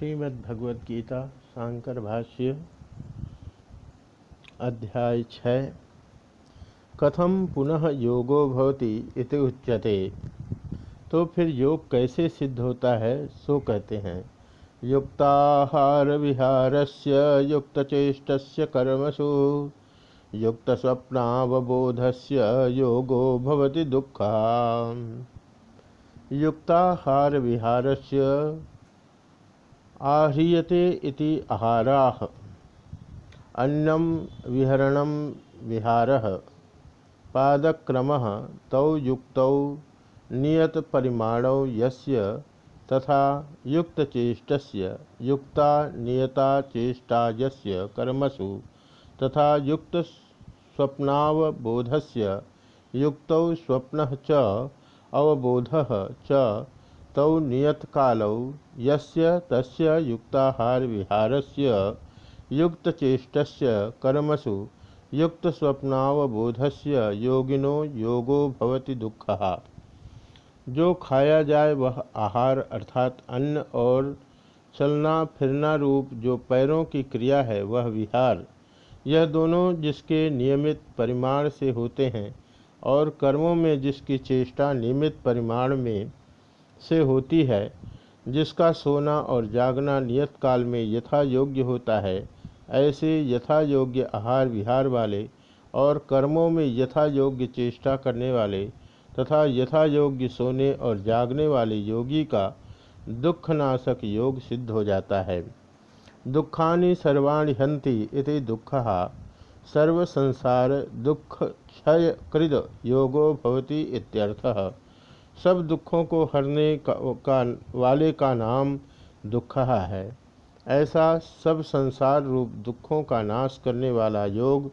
श्रीमद्भगवद्गीता शांकर भाष्य अध्याय छः। कथम पुनः योगो भवति इति उच्यते। तो फिर योग कैसे सिद्ध होता है, सो कहते हैं। युक्ताहार विहारस्य युक्तचेष्टस्य कर्मसु। युक्तस्वप्नावबोधस्य योगो भवति दुःखः युक्ताहार विहारस्य आह्रियते इति आहाराः। अन्नम विहरणम विहारः। पादक्रमः तौ युक्तौ नियत परिमाणौ यस्य तथा युक्तचेष्टस्य युक्ता नियता चेष्टा यस्य कर्मसु तथा युक्त स्वप्नावबोधस्य युक्तौ स्वप्नः च अवबोधः च तौ नियतकालौ यस्य तस्य युक्ताहार विहारस्य युक्तचेष्टस्य कर्मसु युक्तस्वप्नावबोधस्य योगिनो योगो भवति दुःखः। जो खाया जाए वह आहार अर्थात अन्न और चलना फिरना रूप जो पैरों की क्रिया है वह विहार। यह दोनों जिसके नियमित परिमाण से होते हैं और कर्मों में जिसकी चेष्टा नियमित परिमाण में से होती है, जिसका सोना और जागना नियत काल में यथा योग्य होता है, ऐसे यथा योग्य आहार विहार वाले और कर्मों में यथा योग्य चेष्टा करने वाले तथा यथा योग्य सोने और जागने वाले योगी का दुखनाशक योग सिद्ध हो जाता है। दुखानि सर्वाणि हंति इति दुख। सर्व संसार दुख क्षय कृद योगो भवति इत्यर्थः। सब दुखों को हरने का, का वाले का नाम दुख है। ऐसा सब संसार रूप दुखों का नाश करने वाला योग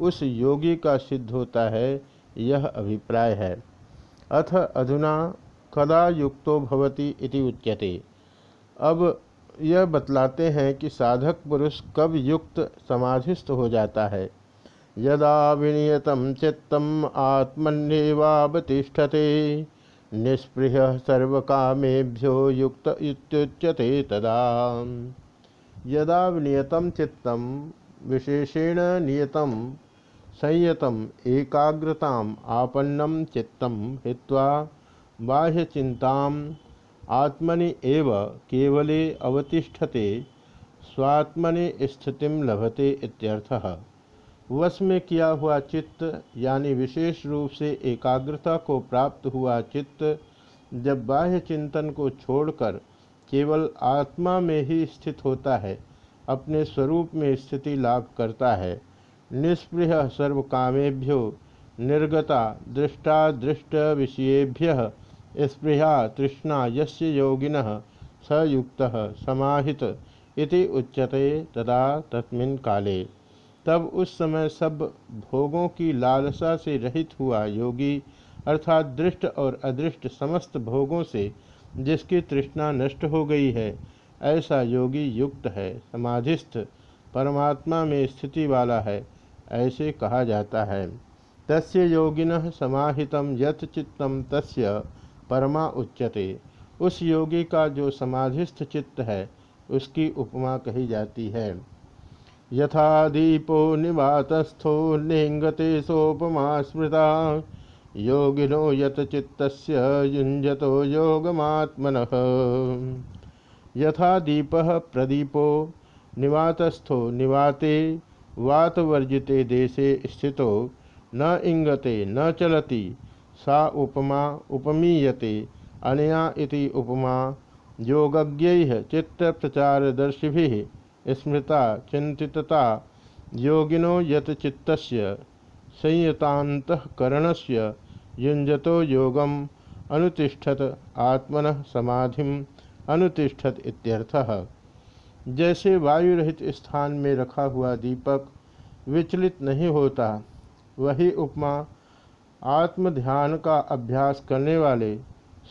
उस योगी का सिद्ध होता है यह अभिप्राय है। अथ अधुना कदा युक्तो भवति इति उच्यते। अब यह बतलाते हैं कि साधक पुरुष कब युक्त समाधिस्थ हो जाता है। यदा विनियतम चित्तम आत्मन्यवावतिष्ठते। निस्पृह सर्वकामेभ्यो युक्त इत्युच्यते तदा। यदा नियतम चित्तम विशेषेण नियतम संयतम, एकाग्रताम आपन्नम चित्तम हित्वा बाह्यचिंताम आत्मनि एव केवले अवतिष्ठते, स्वात्मनि स्थितिम लभते इत्यर्थः। वश में किया हुआ चित्त, यानी विशेष रूप से एकाग्रता को प्राप्त हुआ चित्त, जब बाह्य चिंतन को छोड़कर केवल आत्मा में ही स्थित होता है, अपने स्वरूप में स्थिति लाभ करता है। निष्पृह सर्वकामेभ्यो, निर्गता दृष्टा दृष्ट विषयेभ्य, स्पृहा तृष्णा यस्य योगिन सयुक्त युक्त समाहित इति उच्यते तदा तस्मिन् काले। तब उस समय सब भोगों की लालसा से रहित हुआ योगी, अर्थात दृष्ट और अदृष्ट समस्त भोगों से, जिसकी तृष्णा नष्ट हो गई है, ऐसा योगी युक्त है, समाधिस्थ, परमात्मा में स्थिति वाला है, ऐसे कहा जाता है। तस्य योगिन समाहितम यथ चित्तम तस्य परमा उच्यते। उस योगी का जो समाधिस्थ चित्त है, उसकी उपमा कही जाती है। यथा दीपो निवातस्थो निंगते सोपमा स्मृता योगिनो यत चित्तस्य युंजतो योगमात्मन। यथा दीप प्रदीपो निवातस्थो निवाते, वातवर्जिते देशे स्थितो, न इंगते न चलति, सा उपमा उपमीयते, अनया इति उपमा योगज्ञ चित्तप्रचारदर्शिभिः। स्मृता चिंतितता योगिनो यत चित्तस्य संयतांतकरणस्य युंजतो योगम, अनुतिष्ठत आत्मन समाधि अनुतिष्ठत इत्यर्थः। जैसे वायु रहित स्थान में रखा हुआ दीपक विचलित नहीं होता, वही उपमा आत्म ध्यान का अभ्यास करने वाले,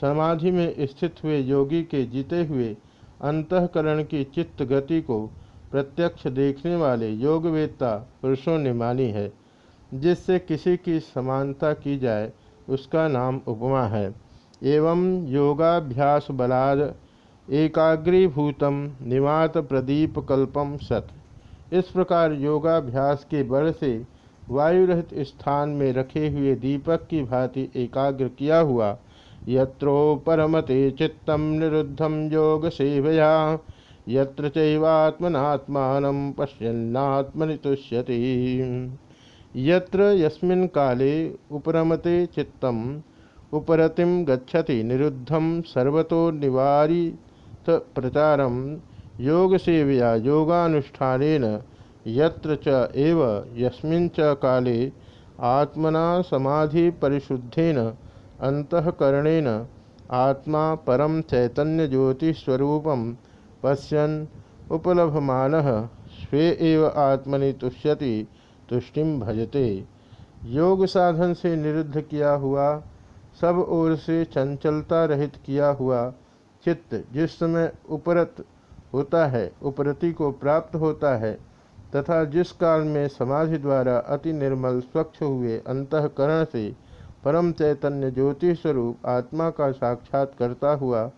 समाधि में स्थित हुए योगी के जीते हुए, अंतकरण की चित्त गति को प्रत्यक्ष देखने वाले योगवेत्ता पुरुषों ने मानी है। जिससे किसी की समानता की जाए, उसका नाम उपमा है। एवं योगाभ्यास बलाद एकाग्रीभूतम निवात प्रदीप कल्पम सत। इस प्रकार योगाभ्यास के बल से वायु रहित स्थान में रखे हुए दीपक की भांति एकाग्र किया हुआ यत्रो परमते चित्तम निरुद्धम योग सेवया यत्र चैवात्मनात्मान पश्यन्नात्मनि तुष्यति यत्र यस्मिन् काले उपरमते चित्तम उपरतिम गच्छति निरुद्धम सर्वतो निवारी प्रचारम योग सेवया योगानुष्ठान यत्र च एव यस्मिन् च काले आत्मना समाधि परिशुद्धेन अंतकरणेन आत्मा परम चैतन्य ज्योतिस्वरूपम पश्यन् उपलभमानः, स्वे एव आत्मनि तुष्यति, तुष्टि भजते। योग साधन से निरुद्ध किया हुआ, सब ओर से चंचलता रहित किया हुआ चित्त जिस समय उपरत होता है, उपरति को प्राप्त होता है, तथा जिस काल में समाधि द्वारा अति निर्मल स्वच्छ हुए अंतकरण से परम चैतन्य ज्योति स्वरूप आत्मा का साक्षात करता हुआ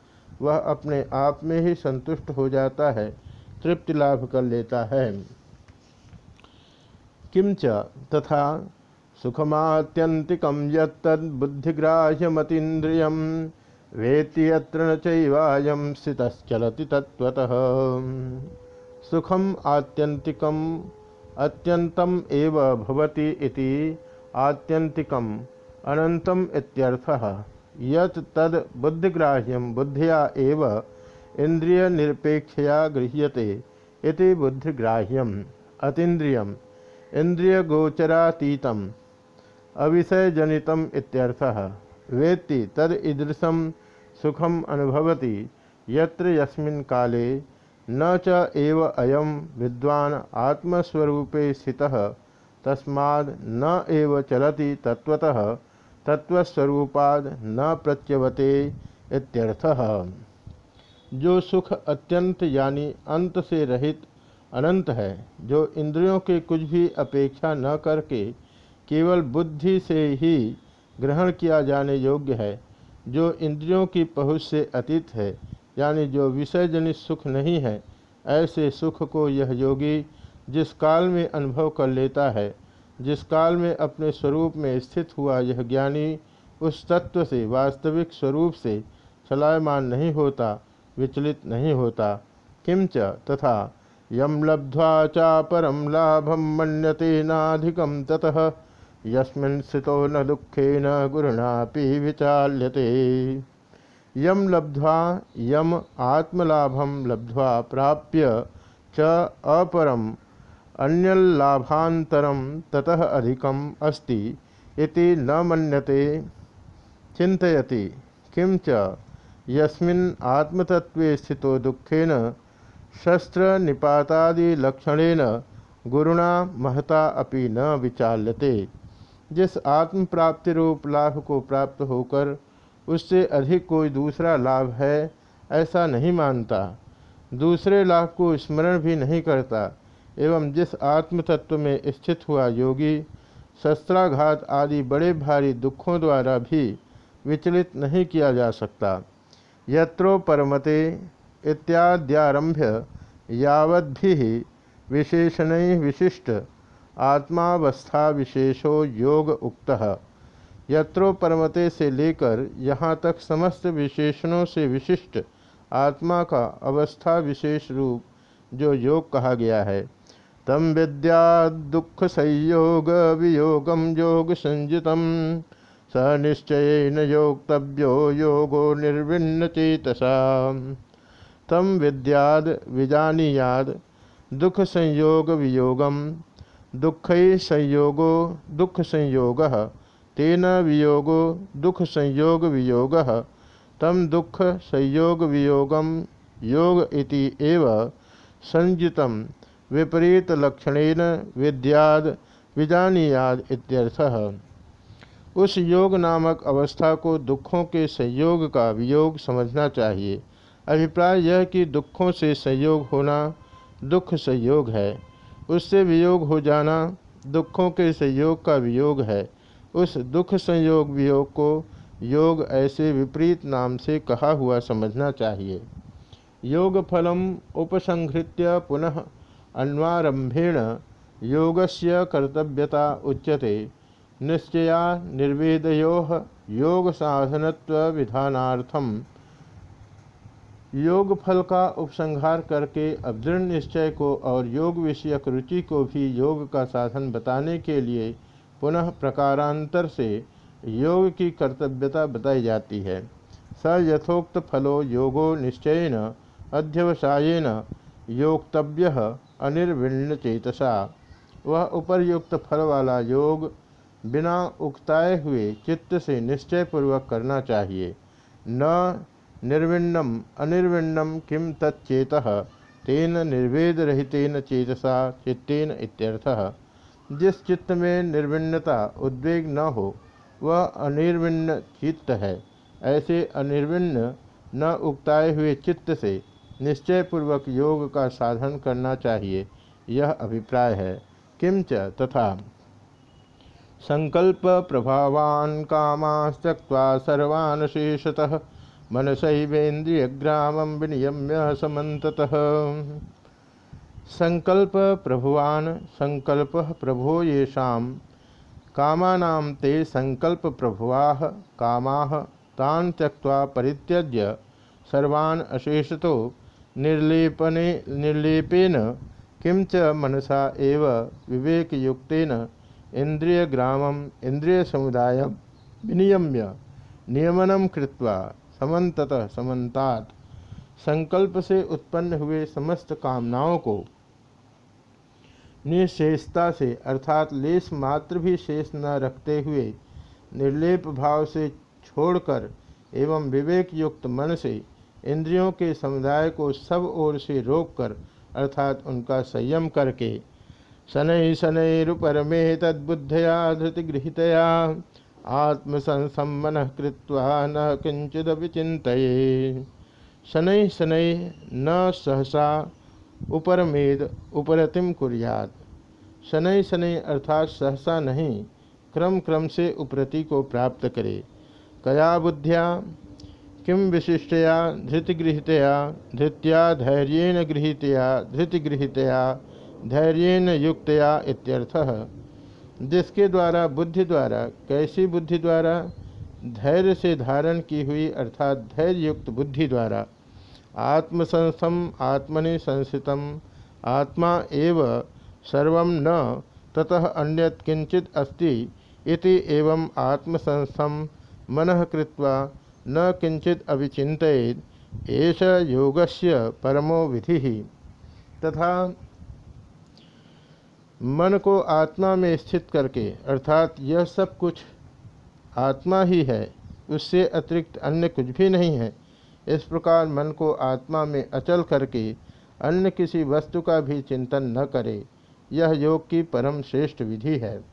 वह अपने आप में ही संतुष्ट हो जाता है, तृप्ति लाभ कर लेता है। किंच तथा सुखमात्यंतिकम यद्बुद्धिग्राह्यमतीन्द्रियम वेत्ति यत्र न चैवायम स्थितश्चलति तत्त्वतः। सुखम आत्यंतिकम अत्यंतम एव भवति इति आत्यंतिकम अनंतम इत्यर्थः। यत् तद बुद्धिग्राह्यम बुद्धिया एव इंद्रिय निरपेक्षया गृह्यते इति बुद्धिग्राह्यम अतीन्द्रियम इंद्रियगोचरातीतम अविषयजनितम इत्यर्थः। वेत्ति तद सुखम अनुभवति, यत्र यस्मिन् काले न च एव अयम विद्वान आत्मस्वरूपे स्थितः, तस्माद् न एव चलति तत्वतः तत्वस्वरूपाद न प्रत्यवते इत्यर्थः। जो सुख अत्यंत यानी अंत से रहित अनंत है, जो इंद्रियों के कुछ भी अपेक्षा न करके केवल बुद्धि से ही ग्रहण किया जाने योग्य है, जो इंद्रियों की पहुँच से अतीत है, यानी जो विषय जनित सुख नहीं है, ऐसे सुख को यह योगी जिस काल में अनुभव कर लेता है जिस काल में अपने स्वरूप में स्थित हुआ यह ज्ञानी उस तत्व से वास्तविक स्वरूप से चलायमान नहीं होता, विचलित नहीं होता। किंच तथा यम लब्ध्वा चा परम लाभम मन्यते नाधिकम ततः, यस्मिन् स्थितो न दुखेन गुरुणापि विचाल्यते। यम लब्ध्वा, यम आत्मलाभम लब्ध्वा प्राप्य च अपरम अन्यलाभान्तरं ततः अधिकम अस्ति इति न मन्यते। चिंतयति किं च? स्थितो दुखेन शस्त्र निपातादिलक्षणेन गुरुणा महता अपि न विचाल्यते। जिस आत्म प्राप्ति रूप लाभ को प्राप्त होकर उससे अधिक कोई दूसरा लाभ है, ऐसा नहीं मानता। दूसरे लाभ को स्मरण भी नहीं करता। एवं जिस आत्म तत्व में स्थित हुआ योगी, शस्त्राघात आदि बड़े भारी दुखों द्वारा भी विचलित नहीं किया जा सकता। यत्रो परमते इत्याद्यारभ्य यावद्भि विशेषण विशिष्ट आत्मावस्था विशेषो योग उक्त। यत्रो परमते से लेकर यहाँ तक समस्त विशेषणों से विशिष्ट आत्मा का अवस्था विशेष रूप जो योग कहा गया है। तम विद्या दुख संयोग वियोगम योग संजित स निश्चय योक्तव्यो योगो निर्विन्न चेतसा। तम विद्याद विजानीयाद दुख संयोग वियोगम। दुख संयोगो दुख संयोग। तेन वियोगो दुख संयोग वियोग। तम दुख संयोग वियोगम। योग इति एव संजित विपरीत लक्षणेन विद्याद विजानीयाद इत्यर्थः। उस योग नामक अवस्था को दुखों के संयोग का वियोग समझना चाहिए। अभिप्राय यह कि दुखों से संयोग होना दुख संयोग है। उससे वियोग हो जाना दुखों के संयोग का वियोग है। उस दुख संयोग वियोग को योग ऐसे विपरीत नाम से कहा हुआ समझना चाहिए। योग फलम उपसंहृत्य पुनः अन्वारंभेण योगस्य कर्तव्यता उच्यते। निश्चया निर्वेदयो योग साधनत्व विधानार्थम योग फल का उपसंहार करके अदृढ़ निश्चय को और योग विषयक रुचि को भी योग का साधन बताने के लिए पुनः प्रकारांतर से योग की कर्तव्यता बताई जाती है। स यथोक्त फलो योगो निश्चयन, अध्यवसायन, योक्तव्य। अनिर्विण्ण चेतसा वह उपर्युक्त फल वाला योग बिना उकताए हुए चित्त से निश्चयपूर्वक करना चाहिए। न निर्विण्णम, अनिर्विण्णम किम तच्चेत तेन निर्वेद रहितेन चेतसा चित्तेन इत्यर्थः। जिस चित्त में निर्विण्णता उद्वेग न हो, वह अनिर्विण्ण चित्त है। ऐसे अनिर्विण्ण न उगताए हुए चित्त से निश्चयपूर्वक योग का साधन करना चाहिए। यह अभिप्राय है। किंच तथा संकल्प प्रभावान कामास्तक्वा सर्वान् शेषतः मनसैवेन्द्रियग्रामं विनियम्य समन्ततः। संकल्प प्रभुवान संकल्प प्रभो येषां कामानां ते संकल्प प्रभुवा, कामा तान त्यक्त्वा परित्यज्य सर्वान् अशेषतो निर्लेपने निर्लेपेन, किं च मनसा एव विवेकयुक्तेन इन्द्रियग्रामम्, इन्द्रियसमुदायं विनियम्य नियमनं कृत्वा समन्ततः समन्तात संकल्प से उत्पन्न हुए समस्त कामनाओं को। निशेषता से, अर्थात लेस मात्र भी शेष न रखते हुए निर्लेप भाव से छोड़कर एवं विवेक युक्त मन से इंद्रियों के समुदाय को सब ओर से रोककर, अर्थात उनका संयम करके, शनै शनैरुपरमे तद्बुद्धया धृतिगृहितया आत्मसंसमन कृत्वा न किंचिदपि चिंत शनै शनै न सहसा, उपरमेद उपरतिम कुरियात। शनै शनै अर्थात सहसा नहीं, क्रम क्रम से उपरति को प्राप्त करे। कया बुद्धिया किम विशिष्टया धृतिगृहितया? धृत्या धैर्येण गृहीतया, धृतिगृहीतया, धैर्येण युक्तया इत्यर्थः। जिसके द्वारा, बुद्धि द्वारा, कैसी बुद्धि द्वारा? धैर्य से धारण की हुई अर्थात धैर्य युक्त बुद्धि द्वारा। आत्मसंस्थम, आत्मनि संस्थितम, आत्मा एव सर्व न, ततः अन्यत किंचित अस्ति इति एवं आत्मसंस्थम मन कृत्वा न किंचित अभिचिंतित एष योगस्य परमो विधि। तथा मन को आत्मा में स्थित करके, अर्थात यह सब कुछ आत्मा ही है, उससे अतिरिक्त अन्य कुछ भी नहीं है। इस प्रकार मन को आत्मा में अचल करके अन्य किसी वस्तु का भी चिंतन न करे, यह योग की परम श्रेष्ठ विधि है।